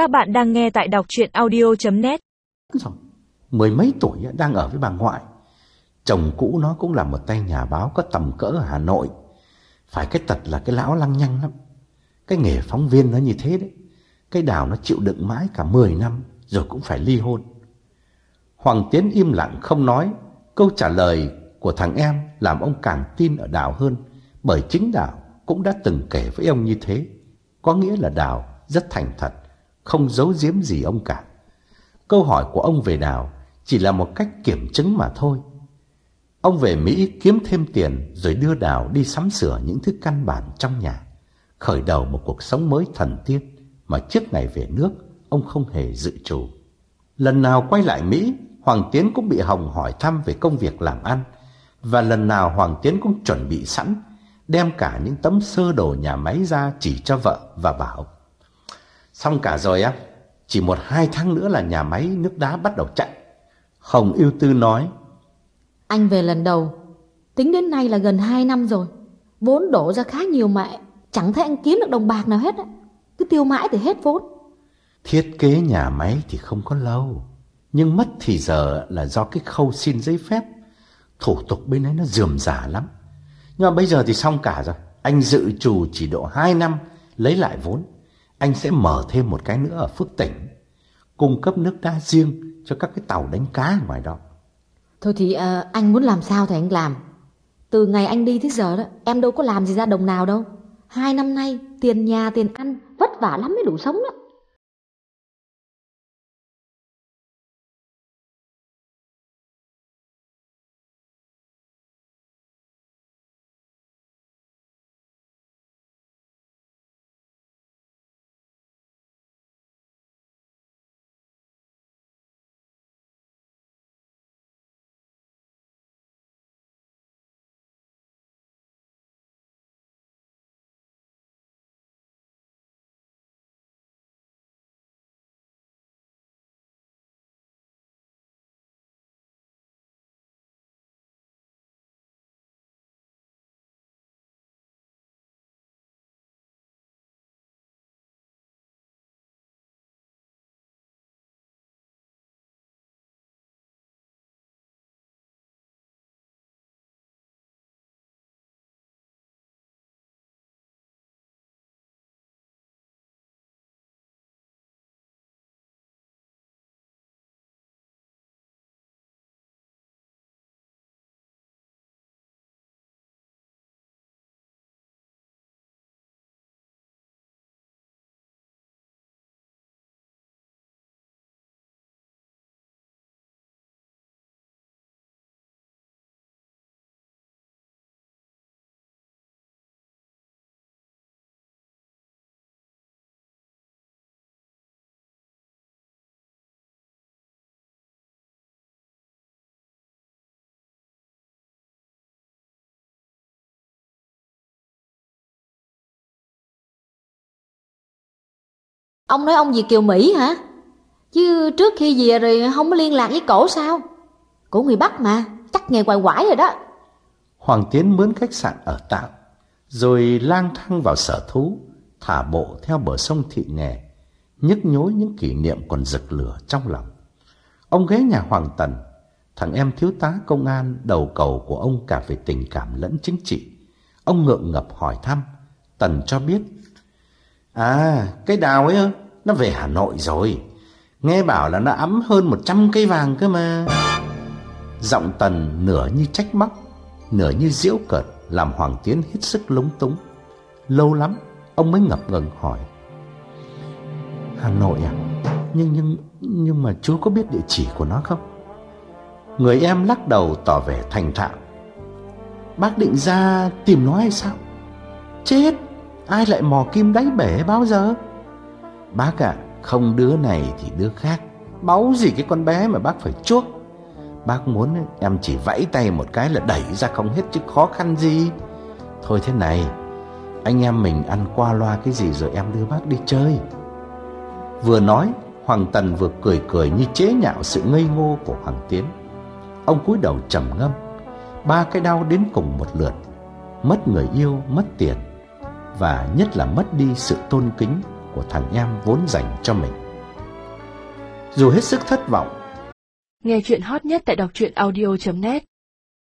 Các bạn đang nghe tại đọc chuyện audio.net rồi, mười mấy tuổi đang ở với bà ngoại. Chồng cũ nó cũng là một tay nhà báo có tầm cỡ ở Hà Nội. Phải cái tật là cái lão lăng nhăng lắm. Cái nghề phóng viên nó như thế đấy. Cái đào nó chịu đựng mãi cả 10 năm, rồi cũng phải ly hôn. Hoàng Tiến im lặng không nói. Câu trả lời của thằng em làm ông càng tin ở đào hơn, bởi chính đào cũng đã từng kể với ông như thế. Có nghĩa là đào rất thành thật không giấu giếm gì ông cả Câu hỏi của ông về Đào chỉ là một cách kiểm chứng mà thôi. Ông về Mỹ kiếm thêm tiền rồi đưa Đào đi sắm sửa những thứ căn bản trong nhà, khởi đầu một cuộc sống mới thần tiên mà trước ngày về nước ông không hề dự trù. Lần nào quay lại Mỹ, Hoàng Tiến cũng bị Hồng hỏi thăm về công việc làm ăn và lần nào Hoàng Tiến cũng chuẩn bị sẵn đem cả những tấm sơ đồ nhà máy ra chỉ cho vợ và bảo Xong cả rồi á, chỉ một hai tháng nữa là nhà máy nước đá bắt đầu chạy. Hồng yêu tư nói. Anh về lần đầu, tính đến nay là gần hai năm rồi. Vốn đổ ra khá nhiều mà chẳng thấy anh kiếm được đồng bạc nào hết. Á. Cứ tiêu mãi thì hết vốn. Thiết kế nhà máy thì không có lâu. Nhưng mất thì giờ là do cái khâu xin giấy phép. Thủ tục bên ấy nó dườm giả lắm. Nhưng mà bây giờ thì xong cả rồi. Anh dự trù chỉ độ hai năm lấy lại vốn anh sẽ mở thêm một cái nữa ở Phước Tỉnh, cung cấp nước đá riêng cho các cái tàu đánh cá ngoài đó. Thôi thì à, anh muốn làm sao thì anh làm. Từ ngày anh đi tới giờ đó, em đâu có làm gì ra đồng nào đâu. Hai năm nay, tiền nhà, tiền ăn, vất vả lắm mới đủ sống đó. Ông nói ông gì Kiều Mỹ hả? Chứ trước khi về rồi không có liên lạc với cổ sao? Cổ người Bắc mà, chắc nghề quài quải rồi đó. Hoàng Tiến mướn khách sạn ở tạm, rồi lang thang vào sở thú, thả bộ theo bờ sông thị nghè, nhức nhối những kỷ niệm còn rực lửa trong lòng. Ông ghé nhà Hoàng Tần, thằng em thiếu tá công an đầu cầu của ông cả về tình cảm lẫn chính trị. Ông ngượng ngập hỏi thăm, Tần cho biết À, cái đào ấy nó về Hà Nội rồi. Nghe bảo là nó ấm hơn 100 cây vàng cơ mà. Giọng Tần nửa như trách móc, nửa như giễu cợt làm Hoàng Tiến hết sức lúng túng. Lâu lắm, ông mới ngập ngừng hỏi. Hà Nội à? Nhưng nhưng nhưng mà chú có biết địa chỉ của nó không? Người em lắc đầu tỏ vẻ thành thạo. Bác định ra tìm nó hay sao? Chết! Ai lại mò kim đáy bể bao giờ? Bác ạ Không đứa này thì đứa khác. Báu gì cái con bé mà bác phải chuốc? Bác muốn em chỉ vẫy tay một cái là đẩy ra không hết chứ khó khăn gì. Thôi thế này Anh em mình ăn qua loa cái gì rồi em đưa bác đi chơi. Vừa nói Hoàng Tần vừa cười cười như chế nhạo sự ngây ngô của Hoàng Tiến. Ông cúi đầu trầm ngâm. Ba cái đau đến cùng một lượt. Mất người yêu, mất tiền và nhất là mất đi sự tôn kính của thằng em vốn dành cho mình. Dù hết sức thất vọng. Nghe chuyện hot nhất tại doctruyenaudio.net